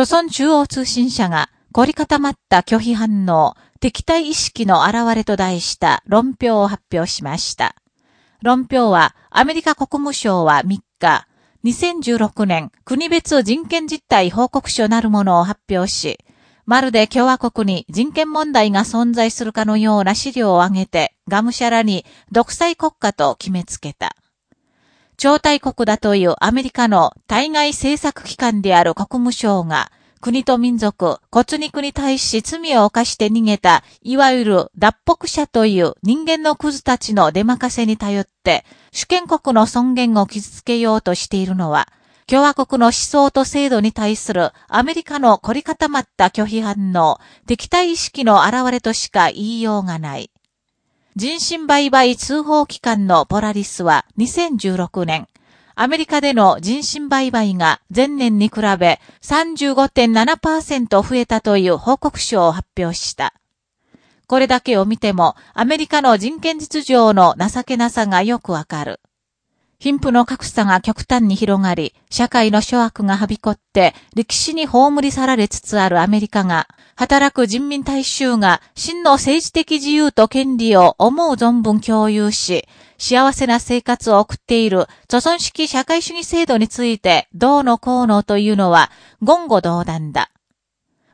朝鮮中央通信社が凝り固まった拒否反応、敵対意識の現れと題した論評を発表しました。論評はアメリカ国務省は3日、2016年国別人権実態報告書なるものを発表し、まるで共和国に人権問題が存在するかのような資料を挙げて、がむしゃらに独裁国家と決めつけた。超大国だというアメリカの対外政策機関である国務省が、国と民族、骨肉に対し罪を犯して逃げた、いわゆる脱北者という人間のクズたちの出任せに頼って、主権国の尊厳を傷つけようとしているのは、共和国の思想と制度に対するアメリカの凝り固まった拒否反応、敵対意識の表れとしか言いようがない。人身売買通報機関のポラリスは2016年、アメリカでの人身売買が前年に比べ35.7%増えたという報告書を発表した。これだけを見ても、アメリカの人権実情の情けなさがよくわかる。貧富の格差が極端に広がり、社会の諸悪がはびこって、歴史に葬り去られつつあるアメリカが、働く人民大衆が真の政治的自由と権利を思う存分共有し、幸せな生活を送っている、著存式社会主義制度について、どうのこうのというのは、言語道断だ。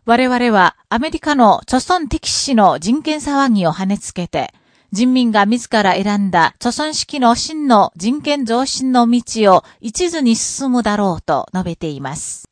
我々は、アメリカの著存敵視の人権騒ぎを跳ねつけて、人民が自ら選んだ著存式の真の人権増進の道を一途に進むだろうと述べています。